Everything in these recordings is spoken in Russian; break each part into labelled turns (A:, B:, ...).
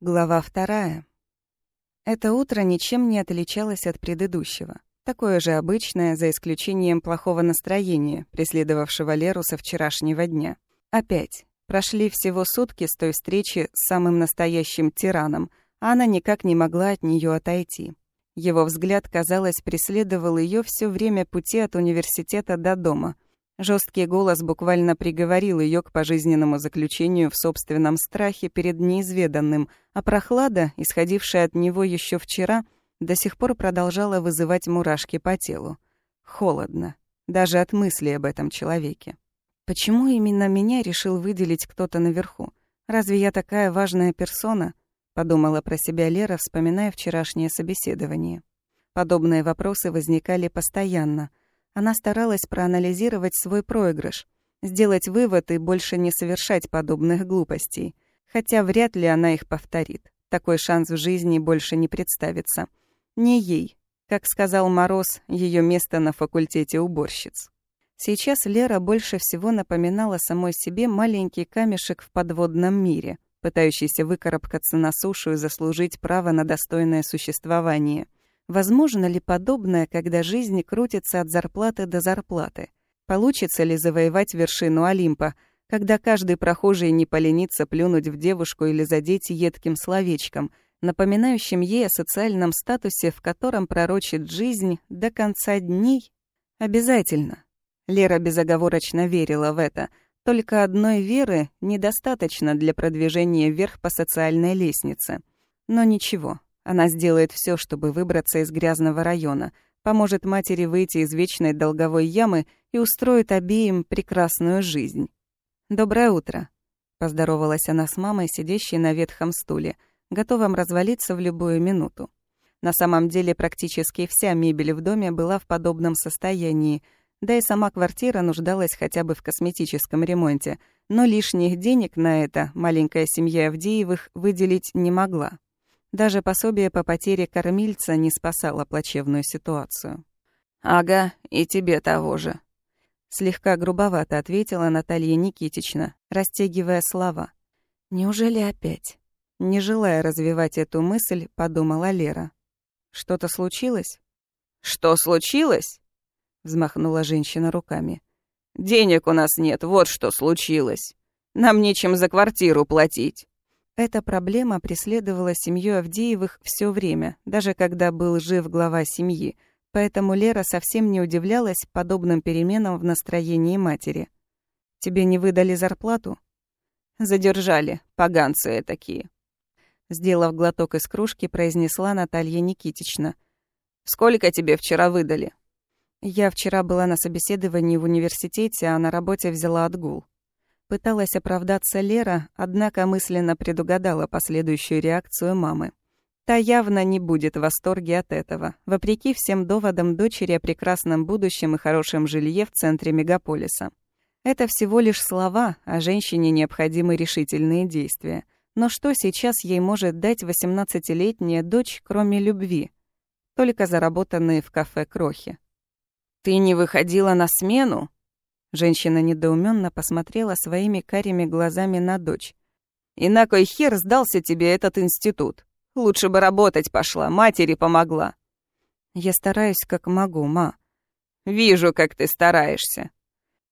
A: Глава вторая. Это утро ничем не отличалось от предыдущего. Такое же обычное, за исключением плохого настроения, преследовавшего Леру со вчерашнего дня. Опять. Прошли всего сутки с той встречи с самым настоящим тираном, а она никак не могла от нее отойти. Его взгляд, казалось, преследовал ее все время пути от университета до дома — Жесткий голос буквально приговорил ее к пожизненному заключению в собственном страхе перед неизведанным, а прохлада, исходившая от него еще вчера, до сих пор продолжала вызывать мурашки по телу. Холодно, даже от мысли об этом человеке. Почему именно меня решил выделить кто-то наверху? Разве я такая важная персона? Подумала про себя Лера, вспоминая вчерашнее собеседование. Подобные вопросы возникали постоянно — она старалась проанализировать свой проигрыш, сделать вывод и больше не совершать подобных глупостей. Хотя вряд ли она их повторит. Такой шанс в жизни больше не представится. Не ей. Как сказал Мороз, ее место на факультете уборщиц. Сейчас Лера больше всего напоминала самой себе маленький камешек в подводном мире, пытающийся выкарабкаться на сушу и заслужить право на достойное существование — Возможно ли подобное, когда жизнь крутится от зарплаты до зарплаты? Получится ли завоевать вершину Олимпа, когда каждый прохожий не поленится плюнуть в девушку или задеть едким словечком, напоминающим ей о социальном статусе, в котором пророчит жизнь до конца дней? Обязательно. Лера безоговорочно верила в это. Только одной веры недостаточно для продвижения вверх по социальной лестнице. Но ничего, она сделает все, чтобы выбраться из грязного района, поможет матери выйти из вечной долговой ямы и устроит обеим прекрасную жизнь. «Доброе утро», — поздоровалась она с мамой, сидящей на ветхом стуле, готовым развалиться в любую минуту. На самом деле практически вся мебель в доме была в подобном состоянии, да и сама квартира нуждалась хотя бы в косметическом ремонте, но лишних денег на это маленькая семья Авдеевых выделить не могла. Даже пособие по потере кормильца не спасало плачевную ситуацию.
B: «Ага, и тебе того же», —
A: слегка грубовато ответила Наталья Никитична, растягивая слова. «Неужели опять?» Не желая развивать эту мысль, подумала Лера. «Что-то случилось?»
B: «Что случилось?» — взмахнула женщина руками. «Денег у нас нет, вот что случилось. Нам нечем за квартиру платить.
A: Эта проблема преследовала семью Авдеевых все время, даже когда был жив глава семьи, поэтому Лера совсем не удивлялась подобным переменам в настроении матери. «Тебе не выдали зарплату?»
B: «Задержали, поганцы такие», — сделав глоток из кружки, произнесла Наталья Никитична. «Сколько тебе вчера выдали?»
A: «Я вчера была на собеседовании в университете, а на работе взяла отгул», Пыталась оправдаться Лера, однако мысленно предугадала последующую реакцию мамы. Та явно не будет в восторге от этого, вопреки всем доводам дочери о прекрасном будущем и хорошем жилье в центре мегаполиса. Это всего лишь слова, а женщине необходимы решительные действия. Но что сейчас ей может дать 18-летняя дочь, кроме любви? Только заработанные в кафе крохи.
B: «Ты не выходила на смену?»
A: Женщина недоуменно посмотрела своими карими глазами на дочь.
B: «И на кой хер сдался тебе этот институт? Лучше бы работать пошла, матери помогла».
A: «Я стараюсь как могу, ма».
B: «Вижу, как ты стараешься».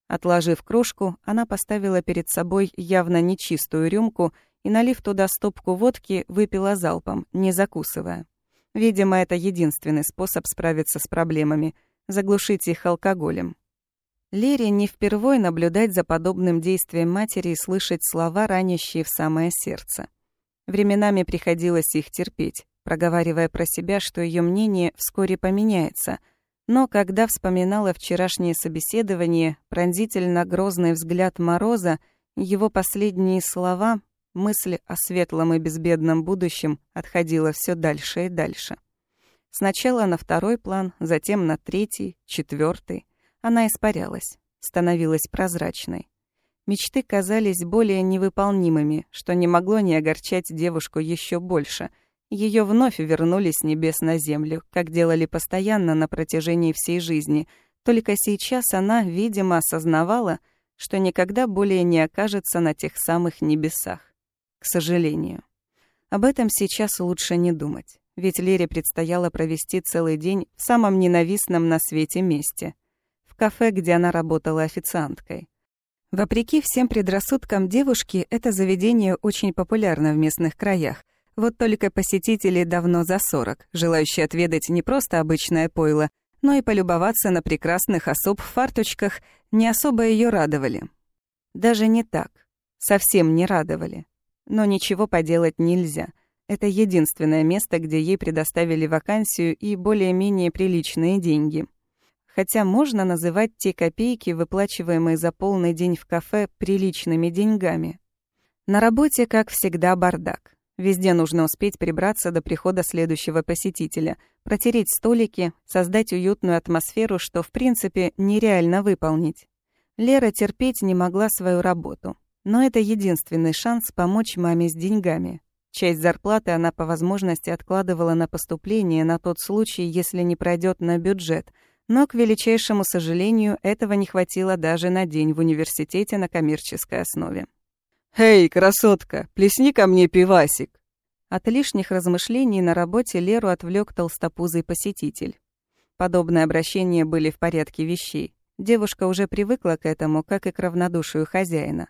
A: Отложив кружку, она поставила перед собой явно нечистую рюмку и, налив туда стопку водки, выпила залпом, не закусывая. Видимо, это единственный способ справиться с проблемами — заглушить их алкоголем. Лере не впервой наблюдать за подобным действием матери и слышать слова, ранящие в самое сердце. Временами приходилось их терпеть, проговаривая про себя, что ее мнение вскоре поменяется. Но когда вспоминала вчерашнее собеседование, пронзительно грозный взгляд Мороза, его последние слова, мысль о светлом и безбедном будущем отходила все дальше и дальше. Сначала на второй план, затем на третий, четвертый. Она испарялась, становилась прозрачной. Мечты казались более невыполнимыми, что не могло не огорчать девушку еще больше. Ее вновь вернули с небес на землю, как делали постоянно на протяжении всей жизни. Только сейчас она, видимо, осознавала, что никогда более не окажется на тех самых небесах. К сожалению. Об этом сейчас лучше не думать, ведь Лере предстояло провести целый день в самом ненавистном на свете месте — кафе, где она работала официанткой. Вопреки всем предрассудкам девушки, это заведение очень популярно в местных краях. Вот только посетителей давно за 40, желающие отведать не просто обычное пойло, но и полюбоваться на прекрасных особ в фарточках, не особо ее радовали. Даже не так. Совсем не радовали. Но ничего поделать нельзя. Это единственное место, где ей предоставили вакансию и более-менее приличные деньги. Хотя можно называть те копейки, выплачиваемые за полный день в кафе, приличными деньгами. На работе, как всегда, бардак. Везде нужно успеть прибраться до прихода следующего посетителя, протереть столики, создать уютную атмосферу, что, в принципе, нереально выполнить. Лера терпеть не могла свою работу. Но это единственный шанс помочь маме с деньгами. Часть зарплаты она по возможности откладывала на поступление на тот случай, если не пройдет на бюджет. Но, к величайшему сожалению, этого не хватило даже на день в университете на коммерческой основе.
B: «Эй, красотка, плесни ко мне пивасик!»
A: От лишних размышлений на работе Леру отвлек толстопузый посетитель. Подобные обращения были в порядке вещей. Девушка уже привыкла к этому, как и к равнодушию хозяина.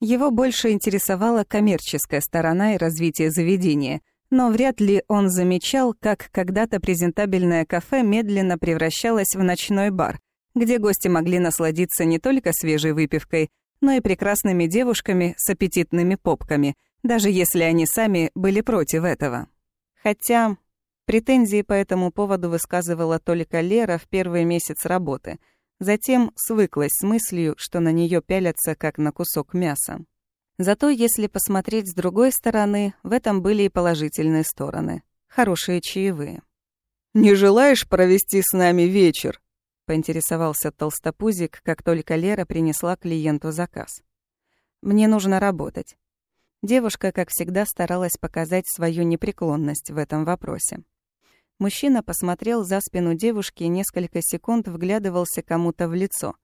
A: Его больше интересовала коммерческая сторона и развитие заведения, но вряд ли он замечал, как когда-то презентабельное кафе медленно превращалось в ночной бар, где гости могли насладиться не только свежей выпивкой, но и прекрасными девушками с аппетитными попками, даже если они сами были против этого. Хотя претензии по этому поводу высказывала только Лера в первый месяц работы, затем свыклась с мыслью, что на нее пялятся как на кусок мяса. Зато если посмотреть с другой стороны, в этом были и положительные стороны. Хорошие чаевые.
B: «Не желаешь провести с нами вечер?»
A: поинтересовался толстопузик, как только Лера принесла клиенту заказ. «Мне нужно работать». Девушка, как всегда, старалась показать свою непреклонность в этом вопросе. Мужчина посмотрел за спину девушки и несколько секунд вглядывался кому-то в лицо.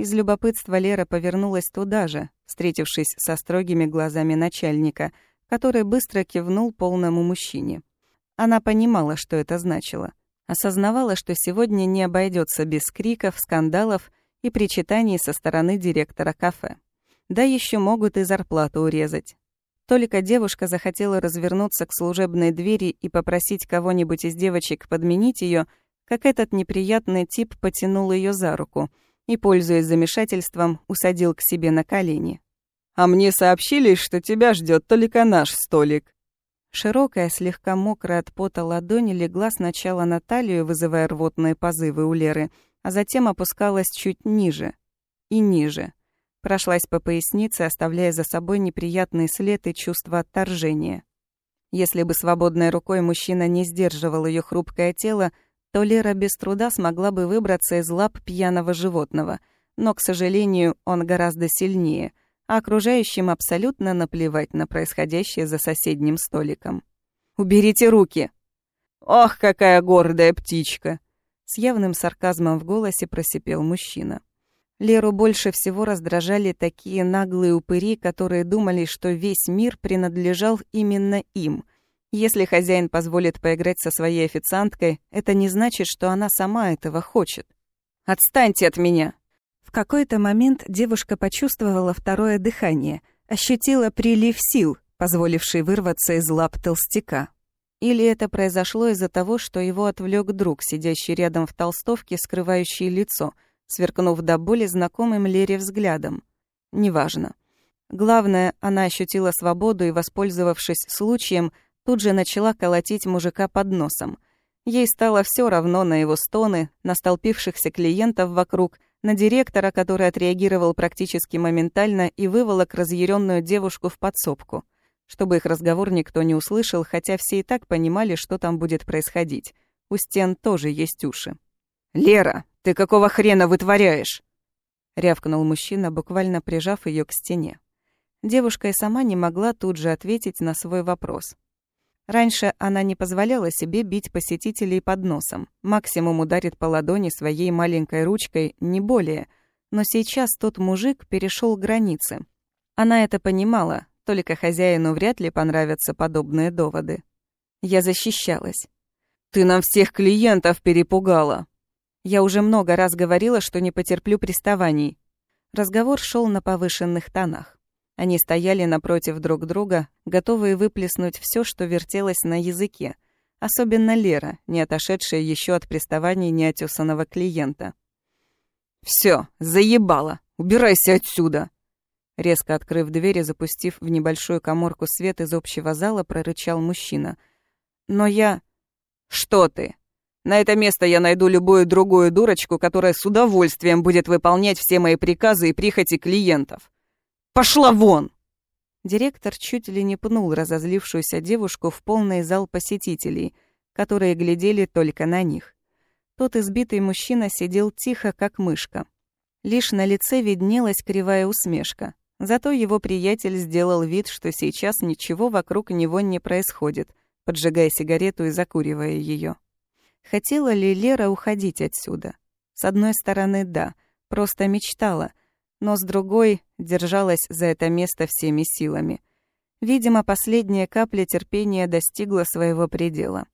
A: Из любопытства Лера повернулась туда же, встретившись со строгими глазами начальника, который быстро кивнул полному мужчине. Она понимала, что это значило. Осознавала, что сегодня не обойдется без криков, скандалов и причитаний со стороны директора кафе. Да еще могут и зарплату урезать. Только девушка захотела развернуться к служебной двери и попросить кого-нибудь из девочек подменить ее, как этот неприятный тип потянул ее за руку и, пользуясь замешательством, усадил к себе на колени.
B: «А мне сообщили, что тебя ждет только наш столик»,
A: Широкая, слегка мокрая от пота ладонь легла сначала на талию, вызывая рвотные позывы у Леры, а затем опускалась чуть ниже. И ниже. Прошлась по пояснице, оставляя за собой неприятный след и чувство отторжения. Если бы свободной рукой мужчина не сдерживал ее хрупкое тело, то Лера без труда смогла бы выбраться из лап пьяного животного. Но, к сожалению, он гораздо сильнее — а окружающим абсолютно наплевать на происходящее за соседним столиком. «Уберите руки!»
B: «Ох, какая гордая птичка!»
A: С явным сарказмом в голосе просипел мужчина. Леру больше всего раздражали такие наглые упыри, которые думали, что весь мир принадлежал именно им. Если хозяин позволит поиграть со своей официанткой, это не значит, что она сама этого хочет. «Отстаньте от меня!» В какой-то момент девушка почувствовала второе дыхание, ощутила прилив сил, позволивший вырваться из лап толстяка. Или это произошло из-за того, что его отвлек друг, сидящий рядом в толстовке, скрывающий лицо, сверкнув до боли знакомым Лере взглядом. Неважно. Главное, она ощутила свободу и, воспользовавшись случаем, тут же начала колотить мужика под носом. Ей стало все равно на его стоны, на столпившихся клиентов вокруг — на директора, который отреагировал практически моментально и выволок разъяренную девушку в подсобку, чтобы их разговор никто не услышал, хотя все и так понимали, что там будет происходить. У стен тоже есть уши.
B: «Лера, ты какого хрена вытворяешь?»
A: — рявкнул мужчина, буквально прижав ее к стене. Девушка и сама не могла тут же ответить на свой вопрос. Раньше она не позволяла себе бить посетителей под носом. Максимум ударит по ладони своей маленькой ручкой, не более. Но сейчас тот мужик перешел границы. Она это понимала, только хозяину вряд ли понравятся подобные доводы. Я защищалась.
B: «Ты нам всех клиентов перепугала!»
A: Я уже много раз говорила, что не потерплю приставаний. Разговор шел на повышенных тонах. Они стояли напротив друг друга, готовые выплеснуть все, что вертелось на языке. Особенно Лера, не отошедшая еще от приставаний неотесанного клиента.
B: Все, заебало! Убирайся отсюда!»
A: Резко открыв дверь и запустив в небольшую коморку свет из общего зала, прорычал мужчина. «Но я...»
B: «Что ты? На это место я найду любую другую дурочку, которая с удовольствием будет выполнять все мои приказы и прихоти клиентов. Пошла вон!»
A: Директор чуть ли не пнул разозлившуюся девушку в полный зал посетителей, которые глядели только на них. Тот избитый мужчина сидел тихо, как мышка. Лишь на лице виднелась кривая усмешка. Зато его приятель сделал вид, что сейчас ничего вокруг него не происходит, поджигая сигарету и закуривая ее. Хотела ли Лера уходить отсюда? С одной стороны, да, просто мечтала, но с другой держалась за это место всеми силами. Видимо, последняя капля терпения достигла своего предела.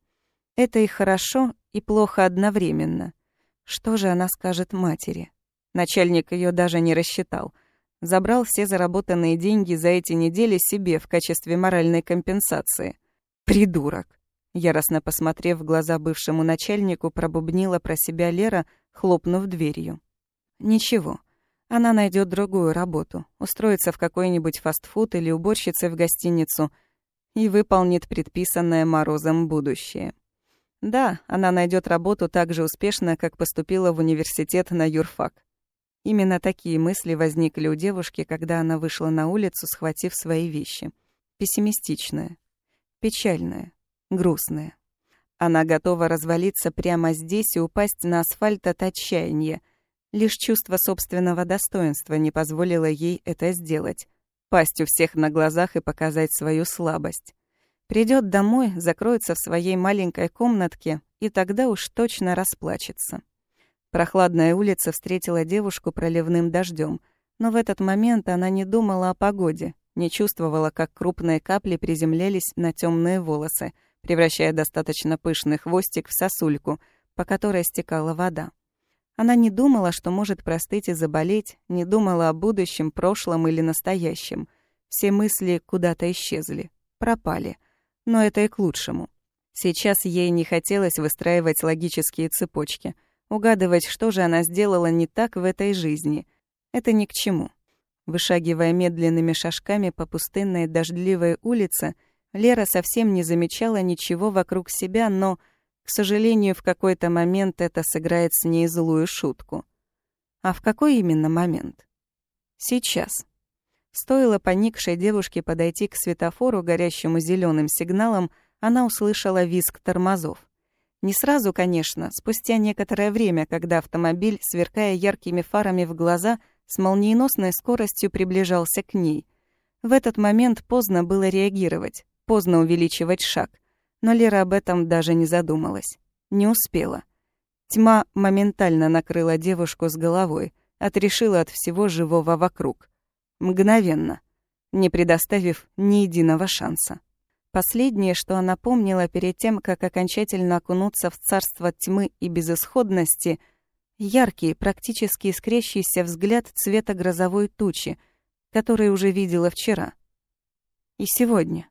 A: Это и хорошо, и плохо одновременно. Что же она скажет матери? Начальник ее даже не рассчитал. Забрал все заработанные деньги за эти недели себе в качестве моральной компенсации. Придурок. Яростно посмотрев в глаза бывшему начальнику, пробубнила про себя Лера, хлопнув дверью. Ничего. Она найдет другую работу, устроится в какой-нибудь фастфуд или уборщицей в гостиницу и выполнит предписанное Морозом будущее. Да, она найдет работу так же успешно, как поступила в университет на юрфак. Именно такие мысли возникли у девушки, когда она вышла на улицу, схватив свои вещи. Пессимистичная, печальная, грустная. Она готова развалиться прямо здесь и упасть на асфальт от отчаяния. Лишь чувство собственного достоинства не позволило ей это сделать. Пасть у всех на глазах и показать свою слабость. Придет домой, закроется в своей маленькой комнатке и тогда уж точно расплачется. Прохладная улица встретила девушку проливным дождем, но в этот момент она не думала о погоде, не чувствовала, как крупные капли приземлялись на темные волосы — превращая достаточно пышный хвостик в сосульку, по которой стекала вода. Она не думала, что может простыть и заболеть, не думала о будущем, прошлом или настоящем. Все мысли куда-то исчезли, пропали. Но это и к лучшему. Сейчас ей не хотелось выстраивать логические цепочки, угадывать, что же она сделала не так в этой жизни. Это ни к чему. Вышагивая медленными шажками по пустынной дождливой улице, Лера совсем не замечала ничего вокруг себя, но, к сожалению, в какой-то момент это сыграет с ней злую шутку. А в какой именно момент? Сейчас. Стоило поникшей девушке подойти к светофору, горящему зеленым сигналом, она услышала визг тормозов. Не сразу, конечно, спустя некоторое время, когда автомобиль, сверкая яркими фарами в глаза, с молниеносной скоростью приближался к ней. В этот момент поздно было реагировать. Поздно увеличивать шаг. Но Лера об этом даже не задумалась. Не успела. Тьма моментально накрыла девушку с головой, отрешила от всего живого вокруг. Мгновенно, не предоставив ни единого шанса. Последнее, что она помнила перед тем, как окончательно окунуться в царство тьмы и безысходности, яркий, практически искрящийся взгляд цвета грозовой тучи, который уже видела вчера. И сегодня.